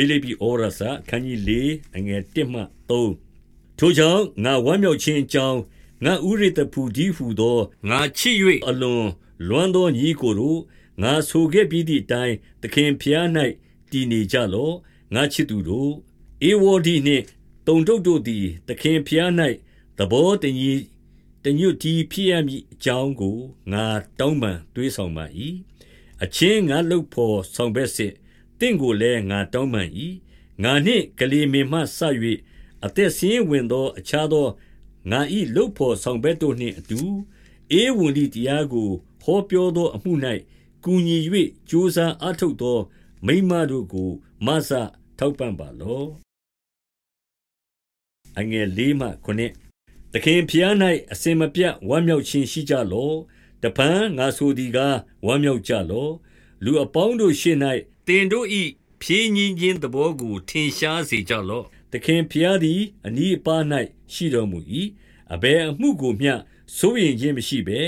ဖိလိပ္ပိဩရစာခန်းကြီး၄အငယ်1မှ3ထိုကြောင့်ငါဝမ်းမြောက်ခြင်းအကြောင်းငါဥရိတဖူဒီဟုသောငါချစ်၍အလွန်လွမ်းသောညီကိုတို့ငါဆိုခဲ့ပြီးသည့်အတိုင်းသခင်ဖျား၌တည်နေကြလော့ငါချစ်သူတို့ဧဝဒီနှင့်တုံတုတ်တို့သည်သခင်ဖျား၌သဘောတညီတညွတ်တီဖြစ်ရမည်အကြောင်းကိုငါတောင်းပန်တွေးဆောင်ပါ၏အချင်းငါလှုပ်ဖို့ဆောင်ဘက်စစ် တင့်ကိုလည်းငါတောင်းပန်၏ငါနှင့်ကလေးမင်မှဆ၍အသက်ဆင်းဝင်သော အခြားသောငါ၏လှုပ်ဖို့ဆောင်ဘက်တို့နှင့်အတူအေဝံဒီတရားကိုဟောပြောသောအမှု၌ကူညီ၍ကြိုးစားအထုတ်သော မိမတို့ကိုမဆထောက်ပံ့ပါလော့အငယ်လေးမှခုနှစ်သခင်ဖျား၌အစင်မပြတ်ဝမ်းမြောက်ခြင်းရှိကြလော့တပန်းငါဆိုသည်ကားဝမ်းမြောက်ကြလော့လူအပေါင်းတို့ရှေ့၌ တင်တို့ဤဖြင်းညင်းခြင်းသဘောကို ထင်ရှားစေကြလော့သခင်ဖျားသည်အနီးအပါး၌ရှိတော်မူ၏အဘယ်အမှုကိုမျှစိုးရင်ခြင်းမရှိဘဲ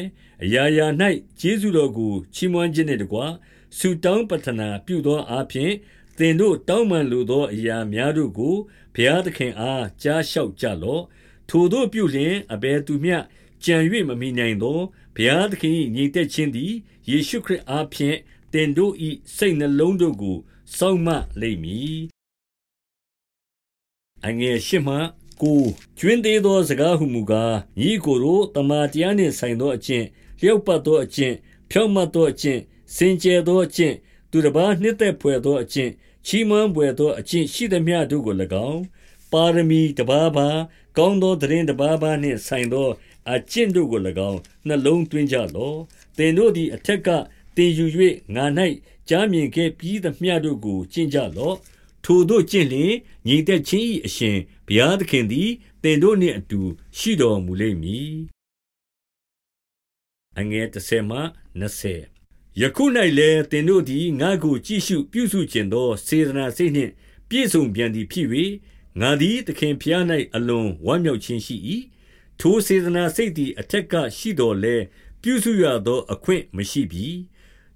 အရာရာ၌ကျေးဇူးတော်ကိုချီးမွမ်းခြင်းနှင့်တကားဆုတောင်းပတနာပြုသောအဖြစ်သင်တို့တောင်းပန်လိုသောအရာများတို့ကိုဘုရားသခင်အားကြားလျှောက်ကြလော့ထိုတို့ပြုလျင်အဘယ်သူမျှကြံ၍မမိနိုင်သောဘုရားသခင်၏ညီသက်ခြင်းသည်ယေရှုခရစ်အားဖြင့် တင်တို့၏စိတ်နှလုံးတို့ကို စောင့်မလိမ့်မည်အငယ်ရှိမှကိုကျွင်းသေးသောစကားဟုမူကားညီကိုတို့တမာတရားနှင့်ဆိုင်သောအကျင့်လျောက်ပတ်သောအကျင့်ဖြောင့်မတ်သောအကျင့်စင်ကြယ်သောအကျင့်သူတစ်ပါးနှစ်သက်ဖွယ်သောအကျင့်ချီးမွမ်းဖွယ်သောအကျင့်ရှိသမျှတို့ကို၎င်းပါရမီတပါးပါကောင်းသောသတင်းတပါးပါနှင့်ဆိုင်သောအကျင့်တို့ကို၎င်းနှလုံးသွင်းကြလော့သင်တို့သည်အထက်က တင်ယူ၍ငါ၌ကြားမြင်ခဲ့ပြီးသမျှတို့ကိုကျင့်ကြလော့ထိုတို့ကျင့်လျင်ညီသက်ချင်း၏အရှင်ဘုရားသခင်သည်တင်တို့နှင့်အတူ ရှိတော်မူလိမ့်မည်အငယ်30မှ20ယခု၌လည်းတင်တို့သည်ငါကိုကြည့်ရှုပြုစုခြင်းသော စေတနာစိတ်နှင့် ပြည့်စုံပြန်သည်ဖြစ်၍ငါသည်သခင်ဖျား၌အလွန်ဝမ်းမြောက်ခြင်းရှိ၏ထိုစေတနာစိတ်သည်အထက်ကရှိတော်လဲပြုစုရသော အခွင့်မရှိပြီ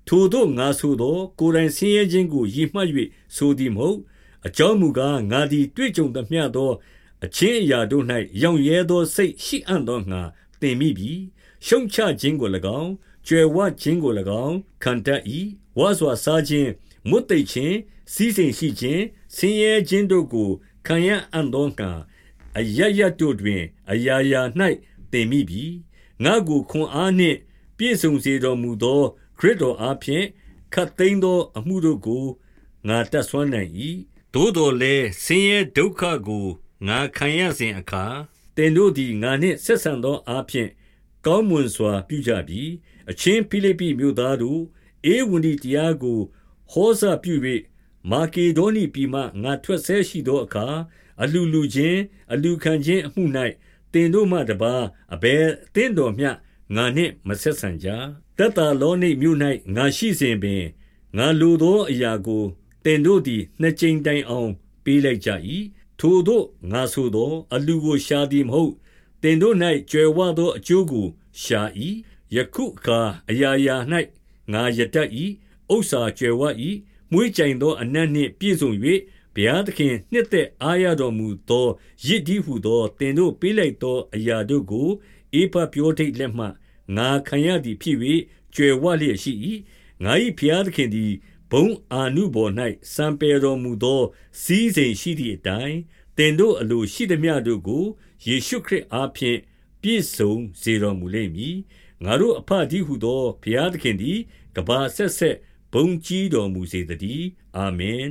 ထိုတို့ငါဆိုသော ကိုယ်တိုင်ဆင်းရဲခြင်းကိုရည်မှတ်၍ဆိုသည်မဟုတ်အကြောင်းမူကားငါသည်တွေ့ကြုံသမျှသော အချင်းအရာတို့၌ရောင်ရဲသောစိတ်ရှိအံ့သောငါတင်မိပြီရှုံချခြင်းကို၎င်းကြွယ်ဝခြင်းကို၎င်းခံတတ်၏ဝါစွာစားခြင်းမွတ်သိခြင်းစီးစိမ်ရှိခြင်းဆင်းရဲခြင်းတို့ကိုခံရအံ့သောငါအရရတို့တွင် အရာရာ၌တင်မိပြီငါကိုခွန်အားနှင့် ပြည့်စုံစေတော်မူသောခရ စ်တော်အားဖြင့်ခတ်သိမ်းသော အမှုတို့ကိုငါတတ်ဆွမ်းနိုင်၏သို့တော်လည်းဆင်းရဲဒုက္ခကိုငါခံရစဉ်အခါတင်တို့သည်ငါနှင့်ဆက်ဆံသောအားဖြင့်ကောင်းမွန်စွာပြုကြပြီအချင်းဖိလိပ္ပိမြို့သားတို့အေဝံဒီတရားကိုဟောစာပြု၍မာကေဒေါနိပြည်မှငါထွက်ဆဲရှိသောအခါအလူလူချင်းအလူခံချင်းအမှု၌တင်တို့မှတပါအဘယ်အသင်းတော်မျှ ငါနှင့်မဆက်ဆံကြတက်တာလောနိမြို့၌ငါရှိစဉ်ပင်ငါလိုသောအရာကိုတင်တို့သည်နှစ်ကြိမ်တိုင်အောင် ပေးလိုက်ကြ၏ထိုတို့ငါဆိုသော အလူကိုရှာသည်မဟုတ်တင်တို့၌ကြွယ်ဝသောအကျိုးကိုရှာ၏ယခုအခါအရာရာ၌ငါရတတ်၏ဥစ္စာကြွယ်ဝ၏မွေးကြိမ်သောအနက်နှင့်ပြည့်စုံ၍ဘုရားသခင်နှစ်သက်အားရတော်မူသောရစ်ဒီဟုသောတင်တို့ပေးလိုက်သောအရာတို့ကို အေဖပြောထိတ်လက်မှငါခံရသည်ဖြစ်၍ကြွယ်ဝလျက်ရှိ၏ငါ၏ဘုရားသခင်သည်ဘုံအာနုဘော်၌စံပေတော်မူသောစီးစိမ်ရှိသည့်အတိုင်းတင်တို့အလိုရှိသည်များတို့ကိုယေရှုခရစ်အားဖြင့်ပြည့်စုံစေတော်မူလိမ့်မည်ငါတို့အဖတည်းဟုသောဘုရားသခင်သည်ကဘာဆက်ဆက်ဘုံကြီးတော်မူစေတည်းအာမင်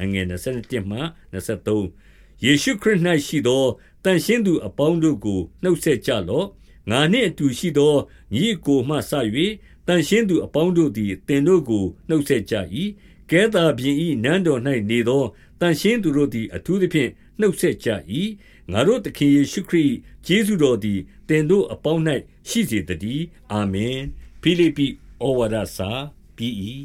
အငယ်27မှ23 ယေရှုခရစ်၌ရှိသောတန်ရှင်းသူအပေါင်းတို့ကိုနှုတ်ဆက်ကြလော့ငါနှင့်အတူရှိသောညီကိုမှဆ၍တန်ရှင်းသူအပေါင်းတို့သည်တင်တို့ကိုနှုတ်ဆက်ကြ၏ကဲသာပြင်ဤနန်းတော်၌နေသောတန်ရှင်းသူတို့သည်အထူးသဖြင့်နှုတ်ဆက်ကြ၏ငါတို့သခင်ယေရှုခရစ်ယေရှုတော်သည်တင်တို့အပေါင်း၌ရှိစေတည်းအာမင်ဖိလိပ္ပိဩဝါဒစာပြီး၏